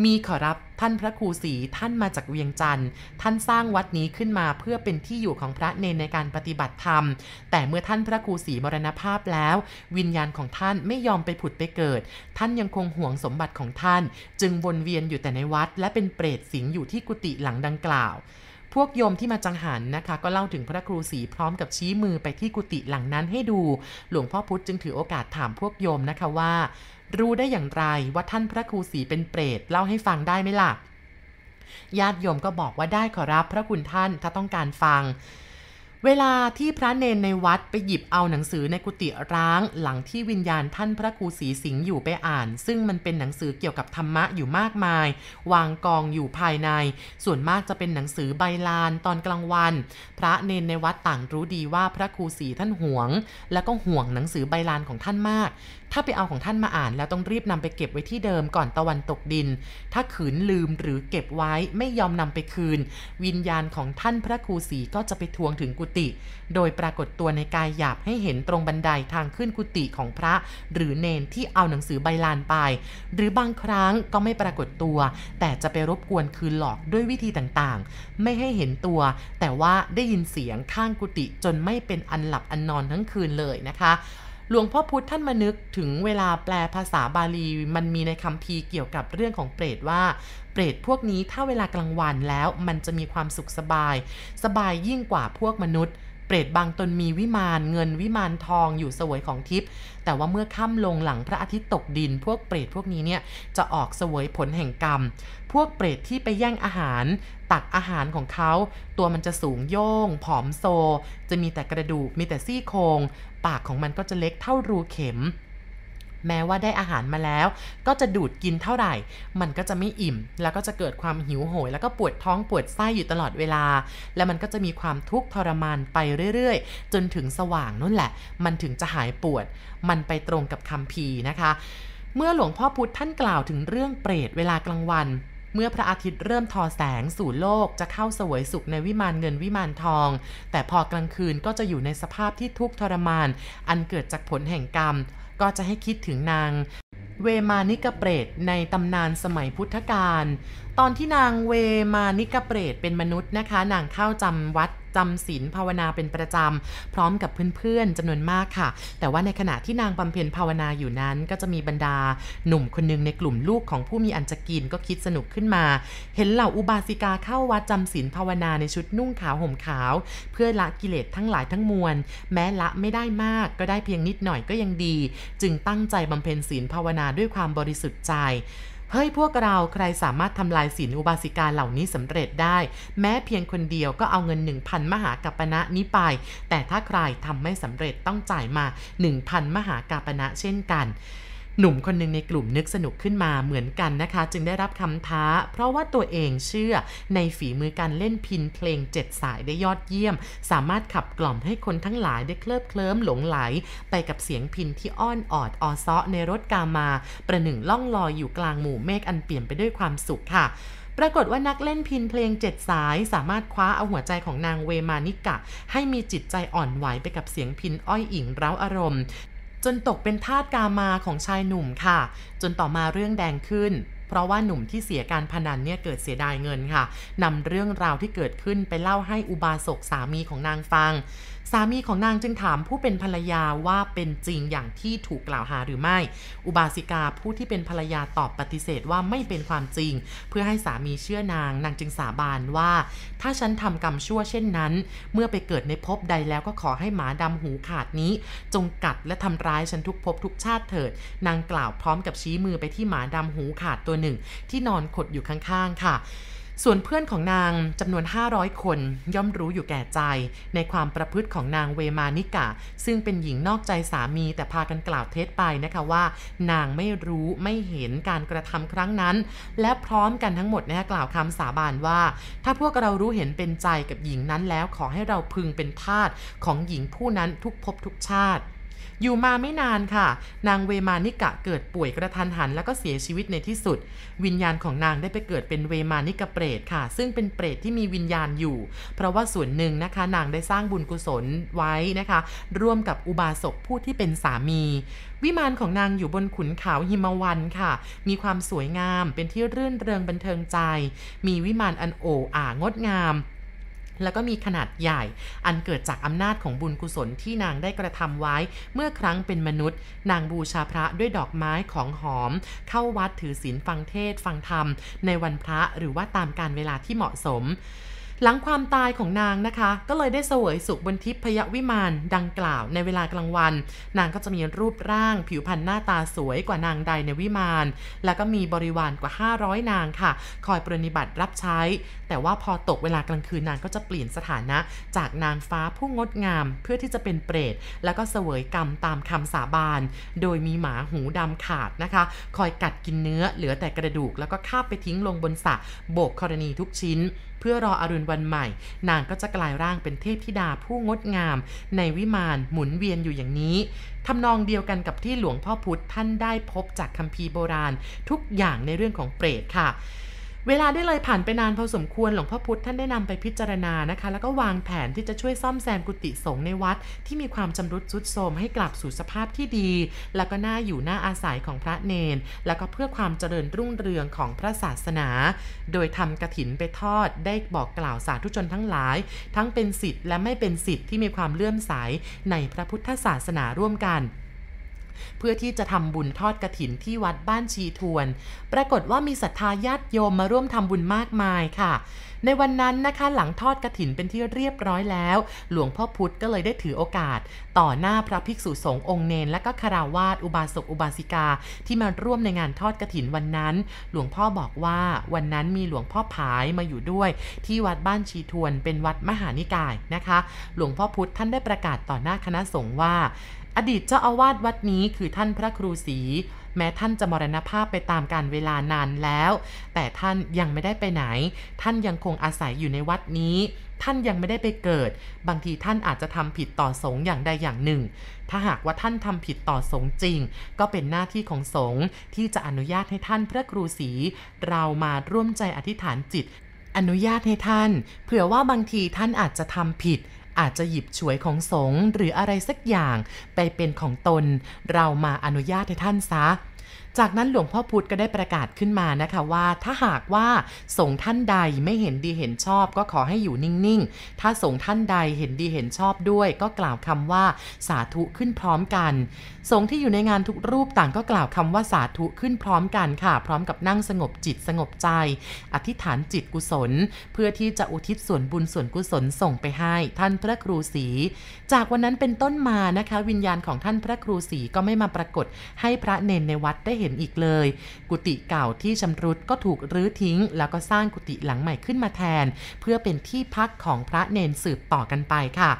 มีขอรับท่านพระครูศรีท่านมาจากเวียงจันทร์ท่านสร้างวัดนี้ขึ้นมาเพื่อเป็นที่อยู่ของพระเนนในการปฏิบัติธรรม แต่เมื่อท่านพระครูศรีมรณภาพแล้ว วิญญาณของท่านไม่ยอมไปผุดไปเกิด ท่านยังคงห่วงสมบัติของท่าน จึงวนเวียนอยู่แต่ในวัด และเป็นเปรตสิงอยู่ที่กุฏิหลังดังกล่าวพวกโยมที่มาจังหันนะคะ ก็เล่าถึงพระครูศรีพร้อมกับชี้มือไปที่กุฏิหลังนั้นให้ดู หลวงพ่อพุธจึงถือโอกาสถามพวกโยมนะคะว่า รู้ได้อย่างไรว่าท่านพระครูศรีเป็นเปรตเล่าให้ฟังได้ไหมล่ะ ญาติโยมก็บอกว่าได้ขอรับพระคุณท่านถ้าต้องการฟัง เวลาที่พระเนนในวัดไปหยิบเอาหนังสือในกุฏิร้าง หลังที่วิญญาณท่านพระครูศรีสิงห์อยู่ไปอ่าน ซึ่งมันเป็นหนังสือเกี่ยวกับธรรมะอยู่มากมาย วางกองอยู่ภายใน ส่วนมากจะเป็นหนังสือใบลานตอนกลางวัน พระเนนในวัดต่างรู้ดีว่าพระครูศรีท่านห่วง แล้วก็ห่วงหนังสือใบลานของท่านมาก ถ้าไปเอาของท่านมาอ่าน แล้วต้องรีบนำไปเก็บไว้ที่เดิมก่อนตะวันตกดิน ถ้าขืนลืมหรือเก็บไว้ไม่ยอมนำไปคืน วิญญาณของท่านพระครูศรีก็จะไปทวงถึงกุฏิโดยปรากฏตัวในกายหยาบให้เห็นตรงบันไดทางขึ้นกุฏิของพระ หรือเนนที่เอาหนังสือใบลานไป หรือบางครั้งก็ไม่ปรากฏตัว แต่จะไปรบกวนคืนหลอกด้วยวิธีต่างๆ ไม่ให้เห็นตัว แต่ว่าได้ยินเสียงข้างกุฏิจนไม่เป็นอันหลับอันนอนทั้งคืนเลยนะคะ หลวงพ่อพุธท่านมานึกถึงเวลาแปลภาษาบาลีมันมีในคัมภีเกี่ยวกับเรื่องของเปรตว่า เปรตพวกนี้ถ้าเวลากลางวันแล้วมันจะมีความสุขสบาย สบายยิ่งกว่าพวกมนุษย์ เปรตบางตนมีวิมานเงินวิมานทองอยู่สวยของทิพย์แต่ว่าเมื่อค่ำลงหลังพระอาทิตย์ตกดิน พวกเปรตพวกนี้เนี่ยจะออกสวยผลแห่งกรรม พวกเปรตที่ไปแย่งอาหาร ตักอาหารของเขา ตัวมันจะสูงโย่ง ผอมโซ จะมีแต่กระดูก มีแต่ซี่โครงปากของมันก็จะเล็กเท่ารูเข็ม แม้ว่าได้อาหารมาแล้ว ก็จะดูดกินเท่าไหร่ มันก็จะไม่อิ่ม แล้วก็จะเกิดความหิวโหย แล้วก็ปวดท้องปวดไส้อยู่ตลอดเวลา แล้วมันก็จะมีความทุกข์ทรมานไปเรื่อยๆ จนถึงสว่างนั่นแหละ มันถึงจะหายปวด มันไปตรงกับคำพีนะคะเมื่อหลวงพ่อพุธท่านกล่าวถึงเรื่องเปรตเวลากลางวัน เมื่อพระอาทิตย์เริ่มทอแสงสู่โลกจะเข้าสวยสุขในวิมานเงินวิมานทอง แต่พอกลางคืนก็จะอยู่ในสภาพที่ทุกข์ทรมาน อันเกิดจากผลแห่งกรรม ก็จะให้คิดถึงนางเวมานิกเปรตในตำนานสมัยพุทธกาล ตอนที่นางเวมานิกเปรตเป็นมนุษย์นะคะ นางเข้าจำวัด จำศีลภาวนาเป็นประจำ พร้อมกับเพื่อนๆจำนวนมากค่ะ แต่ว่าในขณะที่นางบำเพ็ญภาวนาอยู่นั้นก็จะมีบรรดาหนุ่มคนนึงในกลุ่มลูกของผู้มีอันจะกินก็คิดสนุกขึ้นมา เห็นเหล่าอุบาสิกาเข้าวัดจำศีลภาวนาในชุดนุ่งขาวห่มขาว เพื่อละกิเลสทั้งหลายทั้งมวล แม้ละไม่ได้มากก็ได้เพียงนิดหน่อยก็ยังดี จึงตั้งใจบำเพ็ญศีลภาวนาด้วยความบริสุทธิ์ใจ เฮ้ยพวกเราใครสามารถทำลายศีลอุบาสิกาเหล่านี้สำเร็จได้ แม้เพียงคนเดียวก็เอาเงิน 1,000 มหากาปณะนี้ไป แต่ถ้าใครทำไม่สำเร็จต้องจ่ายมา 1,000 มหากาปณะเช่นกัน หนุ่มคนหนึ่งในกลุ่มนึกสนุกขึ้นมาเหมือนกันนะคะ จึงได้รับคำท้า เพราะว่าตัวเองเชื่อในฝีมือการเล่นพินเพลงเจ็ดสายได้ยอดเยี่ยม สามารถขับกล่อมให้คนทั้งหลายได้เคลิบเคลิ้มหลงไหล ไปกับเสียงพินที่อ้อนออดออซ้อในรถกามา ประหนึ่งล่องลอยอยู่กลางหมู่เมฆอันเปี่ยมไปด้วยความสุขค่ะปรากฏว่านักเล่นพินเพลงเจ็ดสายสามารถคว้าเอาหัวใจของนางเวมานิกะ ให้มีจิตใจอ่อนไหวไปกับเสียงพินอ้อยอิงเร้าอารมณ์ จนตกเป็นทาสกามาของชายหนุ่มค่ะ จนต่อมาเรื่องแดงขึ้นเพราะว่าหนุ่มที่เสียการพนันเนี่ยเกิดเสียดายเงินค่ะนำเรื่องราวที่เกิดขึ้นไปเล่าให้อุบาสกสามีของนางฟังามีของนางจึงถามผู้เป็นภรรยาว่าเป็นจริงอย่างที่ถูกกล่าวหาหรือไม่ อุบาสิกาผู้ที่เป็นภรรยาตอบปฏิเสธว่าไม่เป็นความจริง เพื่อให้สามีเชื่อนาง นางจึงสาบานว่า ถ้าฉันทำกรรมชั่วเช่นนั้น เมื่อไปเกิดในภพใดแล้วก็ขอให้หมาดำหูขาดนี้ จงกัดและทำร้ายฉันทุกภพทุกชาติเถิด นางกล่าวพร้อมกับชี้มือไปที่หมาดำหูขาดตัวหนึ่ง ที่นอนขดอยู่ข้างๆค่ะ ส่วนเพื่อนของนางจำนวน 500 คนย่อมรู้อยู่แก่ใจ ในความประพฤติของนางเวมานิกาซึ่งเป็นหญิงนอกใจสามีแต่พากันกล่าวเท็จไปนะคะว่า นางไม่รู้ไม่เห็นการกระทำครั้งนั้น และพร้อมกันทั้งหมดนะคะกล่าวคำสาบานว่า ถ้าพวกเรารู้เห็นเป็นใจกับหญิงนั้นแล้วขอให้เราพึงเป็นทาสของหญิงผู้นั้นทุกภพทุกชาติ อยู่มาไม่นานค่ะ นางเวมานิกะเกิดป่วยกระทันหัน แล้วก็เสียชีวิตในที่สุด วิญญาณของนางได้ไปเกิดเป็นเวมานิกะเปรตค่ะ ซึ่งเป็นเปรตที่มีวิญญาณอยู่ เพราะว่าส่วนหนึ่งนะคะ นางได้สร้างบุญกุศลไว้นะคะ ร่วมกับอุบาสกผู้ที่เป็นสามี วิมานของนางอยู่บนขุนเขาหิมวันค่ะ มีความสวยงามเป็นที่รื่นเริงบันเทิงใจ มีวิมานอันโออ่างดงาม แล้วก็มีขนาดใหญ่ อันเกิดจากอำนาจของบุญกุศลที่นางได้กระทำไว้ เมื่อครั้งเป็นมนุษย์ นางบูชาพระด้วยดอกไม้ของหอม เข้าวัดถือศีลฟังเทศฟังธรรม ในวันพระหรือว่าตามการเวลาที่เหมาะสม หลังความตายของนางนะคะ ก็เลยได้เสวยสุขบนทิพยวิมานดังกล่าวในเวลากลางวัน นางก็จะมีรูปร่างผิวพรรณหน้าตาสวยกว่านางใดในวิมาน แล้วก็มีบริวารกว่า 500 นางค่ะ คอยปรนิบัติรับใช้ แต่ว่าพอตกเวลากลางคืนนางก็จะเปลี่ยนสถานะ จากนางฟ้าผู้งดงาม เพื่อที่จะเป็นเปรตแล้วก็เสวยกรรมตามคำสาบาน โดยมีหมาหูดำขาดนะคะ คอยกัดกินเนื้อเหลือแต่กระดูก แล้วก็คาบไปทิ้งลงบนสระโบกกรณีทุกชิ้น พื่อรออรุณวันใหม่ นางก็จะกลายร่างเป็นเทพธิดาผู้งดงาม ในวิมานหมุนเวียนอยู่อย่างนี้ทำนองเดียวกันกับที่หลวงพ่อพุธท่านได้พบจากคัมภีร์โบราณ ทุกอย่างในเรื่องของเปรตค่ะ เวลาได้เลยผ่านไปนานพอสมควรหลวงพ่อพุธท่านได้นำไปพิจารณานะคะ แล้วก็วางแผนที่จะช่วยซ่อมแซมกุฏิสงฆ์ในวัด ที่มีความจำรุดทรุดโทรมให้กลับสู่สภาพที่ดี แล้วก็น่าอยู่น่าอาศัยของพระเนน แล้วก็เพื่อความเจริญรุ่งเรืองของพระศาสนา โดยทำกระถินไปทอดได้บอกกล่าวสาธุชนทั้งหลาย ทั้งเป็นสิทธิ์และไม่เป็นสิทธิ์ที่มีความเลื่อมใสในพระพุทธศาสนาร่วมกัน เพื่อที่จะทำบุญทอดกระถินที่วัดบ้านชีทวน ปรากฏว่ามีศรัทธาญาติโยมมาร่วมทำบุญมากมายค่ะ ในวันนั้นนะคะหลังทอดกระถินเป็นที่เรียบร้อยแล้ว หลวงพ่อพุธก็เลยได้ถือโอกาส ต่อหน้าพระภิกษุสงฆ์องค์เนนและก็คาราวาสอุบาสกอุบาสิกา ที่มาร่วมในงานทอดกระถินวันนั้น หลวงพ่อบอกว่าวันนั้นมีหลวงพ่อผายมาอยู่ด้วย ที่วัดบ้านชีทวนเป็นวัดมหานิกายนะคะ หลวงพ่อพุธท่านได้ประกาศต่อหน้าคณะสงฆ์ว่า อดีตเจ้าอาวาสวัดนี้คือท่านพระครูศรีแม้ท่านจะมรณภาพไปตามการเวลานานแล้ว แต่ท่านยังไม่ได้ไปไหน ท่านยังคงอาศัยอยู่ในวัดนี้ ท่านยังไม่ได้ไปเกิด บางทีท่านอาจจะทำผิดต่อสงฆ์อย่างใดอย่างหนึ่ง ถ้าหากว่าท่านทำผิดต่อสงฆ์จริง ก็เป็นหน้าที่ของสงฆ์ที่จะอนุญาตให้ท่านพระครูศรีเรามาร่วมใจอธิษฐานจิต อนุญาตให้ท่าน เผื่อว่าบางทีท่านอาจจะทำผิด อาจจะหยิบฉวยของสงฆ์หรืออะไรสักอย่างไปเป็นของตน เรามาอนุญาตให้ท่านซะ จากนั้นหลวงพ่อพุธก็ได้ประกาศขึ้นมานะคะว่าถ้าหากว่าสงฆ์ท่านใดไม่เห็นดีเห็นชอบ ก็ขอให้อยู่นิ่งๆ ถ้าสงฆ์ท่านใดเห็นดีเห็นชอบด้วย ก็กล่าวคำว่าสาธุขึ้นพร้อมกัน สงฆ์ที่อยู่ในงานทุกรูปต่างก็กล่าวคำว่าสาธุขึ้นพร้อมกันค่ะ พร้อมกับนั่งสงบจิตสงบใจ อธิษฐานจิตกุศล เพื่อที่จะอุทิศส่วนบุญส่วนกุศลส่งไปให้ท่านพระครูศรีจากวันนั้นเป็นต้นมานะคะ วิญญาณของท่านพระครูศรีก็ไม่มาปรากฏให้พระเนนในวัดได้เห็นอีกเลย กุฏิเก่าที่ชำรุดก็ถูกรื้อทิ้ง แล้วก็สร้างกุฏิหลังใหม่ขึ้นมาแทน เพื่อเป็นที่พักของพระเนนสืบต่อกันไปค่ะ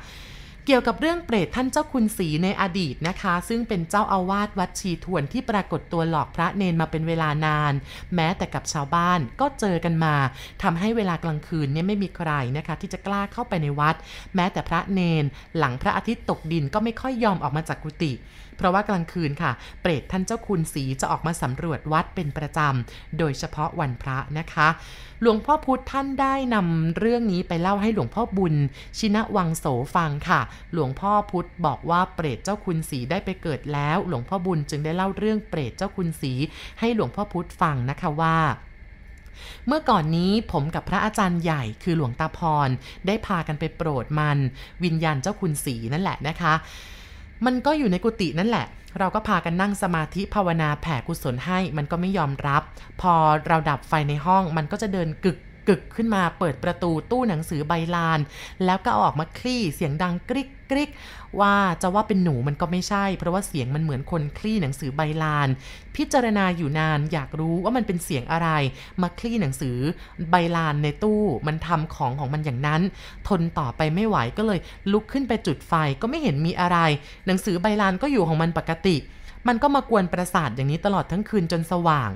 เกี่ยวกับเรื่องเปรตท่านเจ้าคุณศรีในอดีตนะคะ ซึ่งเป็นเจ้าอาวาสวัดชีทวนที่ปรากฏตัวหลอกพระเนนมาเป็นเวลานาน แม้แต่กับชาวบ้านก็เจอกันมาทำให้เวลากลางคืนเนี่ยไม่มีใครนะคะ ที่จะกล้าเข้าไปในวัด แม้แต่พระเนน หลังพระอาทิตย์ตกดินก็ไม่ค่อยยอมออกมาจากกุฏิ เพราะว่ากลางคืนค่ะ เปรตท่านเจ้าคุณศรีจะออกมาสำรวจวัดเป็นประจำ โดยเฉพาะวันพระนะคะ หลวงพ่อพุธท่านได้นำเรื่องนี้ไปเล่าให้หลวงพ่อบุญ ชินะวังโสฟังค่ะ หลวงพ่อพุธบอกว่าเปรตเจ้าคุณศรีได้ไปเกิดแล้ว หลวงพ่อบุญจึงได้เล่าเรื่องเปรตเจ้าคุณศรีให้หลวงพ่อพุธฟังนะคะว่าเมื่อก่อนนี้ผมกับพระอาจารย์ใหญ่คือหลวงตาพร ได้พากันไปโปรดมัน วิญญาณเจ้าคุณสีนั่นแหละนะคะ มันก็อยู่ในกุฏินั่นแหละ เราก็พากันนั่งสมาธิภาวนาแผ่กุศลให้ มันก็ไม่ยอมรับ พอเราดับไฟในห้อง มันก็จะเดินกึกกึกขึ้นมาเปิดประตูตู้หนังสือใบลาน แล้วก็ออกมาคลี่เสียงดังกริก กริกว่าจะว่าเป็นหนูมันก็ไม่ใช่ เพราะว่าเสียงมันเหมือนคนคลี่หนังสือใบลาน พิจารณาอยู่นานอยากรู้ว่ามันเป็นเสียงอะไร มาคลี่หนังสือใบลานในตู้มันทำของของมันอย่างนั้น ทนต่อไปไม่ไหวก็เลยลุกขึ้นไปจุดไฟก็ไม่เห็นมีอะไร หนังสือใบลานก็อยู่ของมันปกติ มันก็มากวนประสาทอย่างนี้ตลอดทั้งคืนจนสว่าง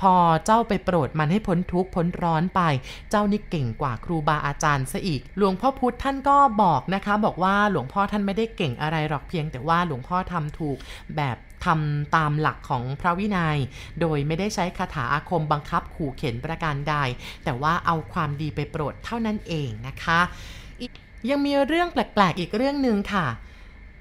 พอเจ้าไปโปรดมันให้พ้นทุกข์พ้นร้อนไป เจ้านี่เก่งกว่าครูบาอาจารย์ซะอีก หลวงพ่อพุธท่านก็บอกนะคะ บอกว่าหลวงพ่อท่านไม่ได้เก่งอะไรหรอกเพียง แต่ว่าหลวงพ่อทำถูกแบบทำตามหลักของพระวินยัย โดยไม่ได้ใช้คาถาอาคมบังคับขู่เข็นประการใด แต่ว่าเอาความดีไปโปรดเท่านั้นเองนะคะ ยังมีเรื่องแปลกๆอีกเรื่องหนึ่งค่ะ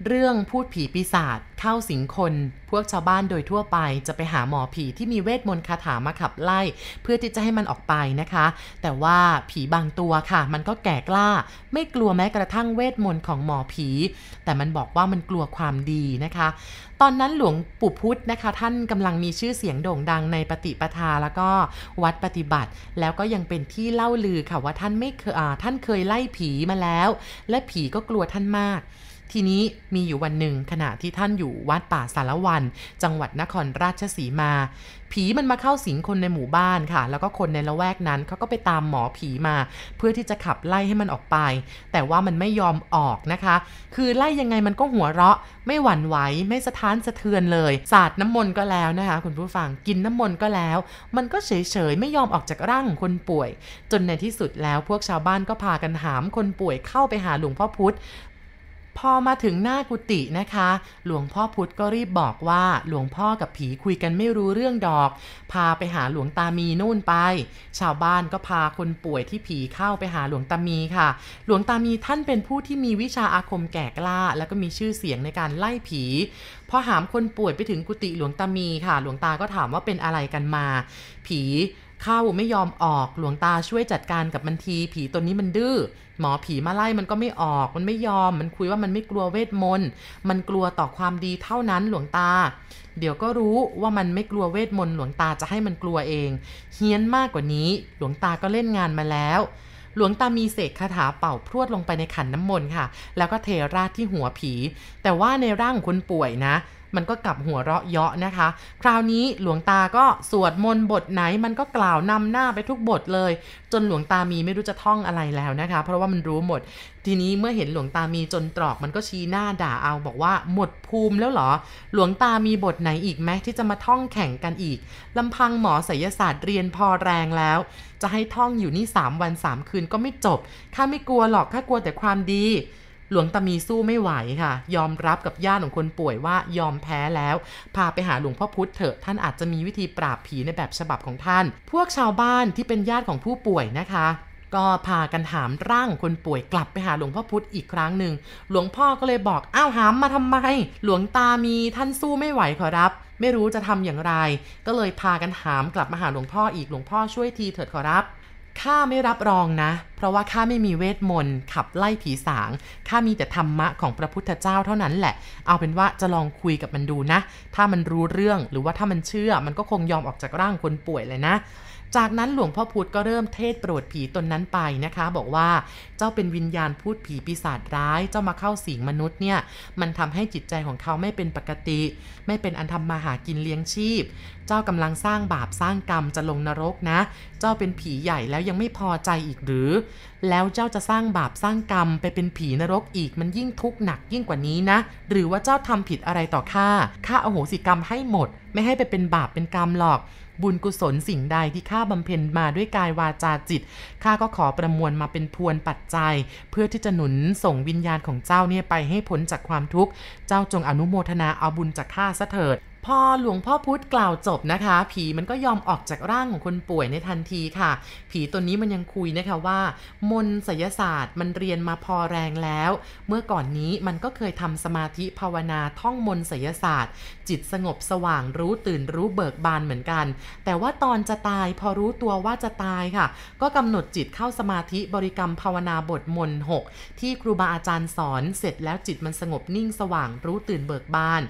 เรื่องพูดผีปีศาจเข้าสิงคน พวกชาวบ้านโดยทั่วไปจะไปหาหมอผีที่มีเวทมนต์คาถามาขับไล่ เพื่อที่จะให้มันออกไปนะคะ แต่ว่าผีบางตัวค่ะ มันก็แก่กล้า ไม่กลัวแม้กระทั่งเวทมนต์ของหมอผี แต่มันบอกว่ามันกลัวความดีนะคะ ตอนนั้นหลวงปู่พุธนะคะ ท่านกำลังมีชื่อเสียงโด่งดังในปฏิปทาแล้วก็วัดปฏิบัติ แล้วก็ยังเป็นที่เล่าลือค่ะว่าท่านไม่เคยท่านเคยไล่ผีมาแล้ว และผีก็กลัวท่านมาก ทีนี้มีอยู่วันหนึ่งขณะที่ท่านอยู่วัดป่าสารวัน จังหวัดนครราชสีมา ผีมันมาเข้าสิงคนในหมู่บ้านค่ะ แล้วก็คนในละแวกนั้นเขาก็ไปตามหมอผีมา เพื่อที่จะขับไล่ให้มันออกไป แต่ว่ามันไม่ยอมออกนะคะ คือไล่ยังไงมันก็หัวเราะ ไม่หวั่นไหวไม่สะท้านสะเทือนเลยสาดน้ำมนต์ก็แล้วนะคะ คุณผู้ฟังกินน้ำมนต์ก็แล้ว มันก็เฉยๆไม่ยอมออกจากร่างของคนป่วย จนในที่สุดแล้วพวกชาวบ้านก็พากันหามคนป่วยเข้าไปหาหลวงพ่อพุธ พอมาถึงหน้ากุฏินะคะ หลวงพ่อพุธก็รีบบอกว่าหลวงพ่อกับผีคุยกันไม่รู้เรื่องดอก พาไปหาหลวงตามีนู่นไป ชาวบ้านก็พาคนป่วยที่ผีเข้าไปหาหลวงตามีค่ะ หลวงตามีท่านเป็นผู้ที่มีวิชาอาคมแก่กล้า แล้วก็มีชื่อเสียงในการไล่ผีพอหามคนป่วยไปถึงกุฏิหลวงตามีค่ะ หลวงตาก็ถามว่าเป็นอะไรกันมา ผีเข้าไม่ยอมออกหลวงตาช่วยจัดการกับมันที ผีตัวนี้มันดื้อ หมอผีมาไล่มันก็ไม่ออก มันไม่ยอม มันคุยว่ามันไม่กลัวเวทมนต์ มันกลัวต่อความดีเท่านั้นหลวงตา เดี๋ยวก็รู้ว่ามันไม่กลัวเวทมนต์หลวงตาจะให้มันกลัวเอง เฮี้ยนมากกว่านี้ หลวงตาก็เล่นงานมาแล้ว หลวงตามีเสกคาถาเป่าพรวดลงไปในขันน้ำมนต์ค่ะ แล้วก็เทราดที่หัวผี แต่ว่าในร่างคนป่วยนะ มันก็กลับหัวเราะเยาะนะคะ คราวนี้หลวงตาก็สวดมนต์บทไหนมันก็กล่าวนำหน้าไปทุกบทเลย จนหลวงตามีไม่รู้จะท่องอะไรแล้วนะคะ เพราะว่ามันรู้หมด ทีนี้เมื่อเห็นหลวงตามีจนตรอกมันก็ชี้หน้าด่าเอาบอกว่าหมดภูมิแล้วเหรอ หลวงตามีบทไหนอีกไหมที่จะมาท่องแข่งกันอีกลำพังหมอศิลศาสตร์เรียนพอแรงแล้ว จะให้ท่องอยู่นี่3วัน3คืนก็ไม่จบข้าไม่กลัวหรอกข้ากลัวแต่ความดี หลวงตามีสู้ไม่ไหวค่ะ ยอมรับกับญาติของคนป่วยว่ายอมแพ้แล้ว พาไปหาหลวงพ่อพุธเถอะ ท่านอาจจะมีวิธีปราบผีในแบบฉบับของท่าน พวกชาวบ้านที่เป็นญาติของผู้ป่วยนะคะก็พากันหามร่างคนป่วยกลับไปหาหลวงพ่อพุธอีกครั้งหนึ่ง หลวงพ่อก็เลยบอก อ้าวหามมาทำไม หลวงตามีท่านสู้ไม่ไหวขอรับ ไม่รู้จะทำอย่างไร ก็เลยพากันหามกลับมาหาหลวงพ่ออีก หลวงพ่อช่วยทีเถิดขอรับ ข้าไม่รับรองนะ เพราะว่าข้าไม่มีเวทมนต์ขับไล่ผีสางข้ามีแต่ธรรมะของพระพุทธเจ้าเท่านั้นแหละ เอาเป็นว่าจะลองคุยกับมันดูนะ ถ้ามันรู้เรื่องหรือว่าถ้ามันเชื่อมันก็คงยอมออกจากร่างคนป่วยเลยนะ จากนั้นหลวงพ่อพุธก็เริ่มเทศโปรดผีตนนั้นไปนะคะ บอกว่าเจ้าเป็นวิญญาณพูดผีปีศาจร้ายเจ้ามาเข้าสิงมนุษย์เนี่ยมันทำให้จิตใจของเขาไม่เป็นปกติ ไม่เป็นอันทำมาหากินเลี้ยงชีพ เจ้ากำลังสร้างบาปสร้างกรรมจะลงนรกนะ เจ้าเป็นผีใหญ่แล้วยังไม่พอใจอีกหรือ แล้วเจ้าจะสร้างบาปสร้างกรรมไปเป็นผีนรกอีกมันยิ่งทุกข์หนักยิ่งกว่านี้นะ หรือว่าเจ้าทำผิดอะไรต่อข้าข้าอโหสิกรรมให้หมด ไม่ให้ไปเป็นบาปเป็นกรรมหรอก บุญกุศลสิ่งใดที่ข้าบำเพ็ญมาด้วยกายวาจาจิตข้าก็ขอประมวลมาเป็นพวนปัจจัย เพื่อที่จะหนุนส่งวิญญาณของเจ้าเนี่ยไปให้พ้นจากความทุกข์ เจ้าจงอนุโมทนาเอาบุญจากข้าซะเถิด พอหลวงพ่อพุธกล่าวจบนะคะ ผีมันก็ยอมออกจากร่างของคนป่วยในทันทีค่ะ ผีตัวนี้มันยังคุยนะคะว่า มนต์ไสยศาสตร์มันเรียนมาพอแรงแล้ว เมื่อก่อนนี้มันก็เคยทำสมาธิภาวนาท่องมนต์ไสยศาสตร์ จิตสงบสว่างรู้ตื่นรู้เบิกบานเหมือนกัน แต่ว่าตอนจะตายพอรู้ตัวว่าจะตายค่ะ ก็กำหนดจิตเข้าสมาธิบริกรรมภาวนาบทมนหกที่ครูบาอาจารย์สอนเสร็จแล้วจิตมันสงบนิ่งสว่างรู้ตื่นเบิกบาน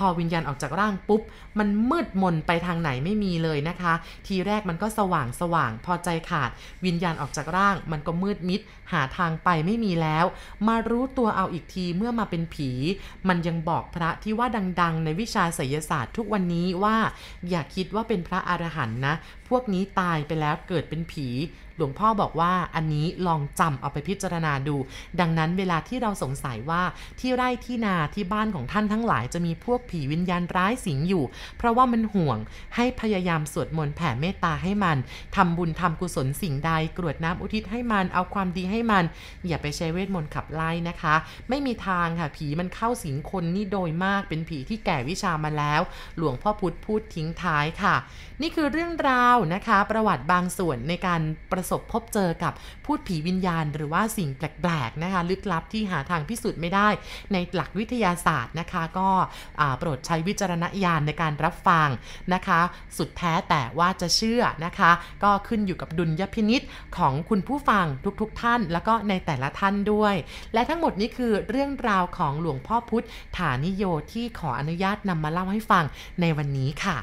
พอวิญญาณออกจากร่างปุ๊บ มันมืดมนไปทางไหนไม่มีเลยนะคะ ทีแรกมันก็สว่างสว่างพอใจขาด วิญญาณออกจากร่าง มันก็มืดมิด หาทางไปไม่มีแล้ว มารู้ตัวเอาอีกทีเมื่อมาเป็นผี มันยังบอกพระที่ว่าดัง ๆ ในวิชาไสยศาสตร์ทุกวันนี้ว่า อย่าคิดว่าเป็นพระอรหันต์นะ พวกนี้ตายไปแล้วเกิดเป็นผี หลวงพ่อบอกว่าอันนี้ลองจำเอาไปพิจารณาดู ดังนั้นเวลาที่เราสงสัยว่าที่ไร่ที่นาที่บ้านของท่านทั้งหลายจะมีพวกผีวิญญาณร้ายสิงอยู่ เพราะว่ามันห่วงให้พยายามสวดมนต์แผ่เมตตาให้มันทำบุญทำกุศลสิ่งใดกรวดน้ำอุทิศให้มันเอาความดีให้มัน อย่าไปใช้เวทมนต์ขับไล่นะคะ ไม่มีทางค่ะผีมันเข้าสิงคนนี่โดยมากเป็นผีที่แก่วิชามาแล้ว หลวงพ่อพุธพูดทิ้งท้ายค่ะ นี่คือเรื่องราวนะคะ ประวัติบางส่วนในการประสบพบเจอกับพูดผีวิญญาณ หรือว่าสิ่งแปลกๆนะคะลึกลับที่หาทางพิสูจน์ไม่ได้ ในหลักวิทยาศาสตร์นะคะ ก็โปรดใช้วิจารณญาณในการรับฟังนะคะ สุดแท้แต่ว่าจะเชื่อนะคะ ก็ขึ้นอยู่กับดุลยพินิษของคุณผู้ฟังทุกๆทท่าน แล้วก็ในแต่ละท่านด้วย และทั้งหมดนี้คือเรื่องราวของหลวงพ่อพุธฐานิโยที่ขออนุญาตนำมาเล่าให้ฟังในวันนี้ค่ะ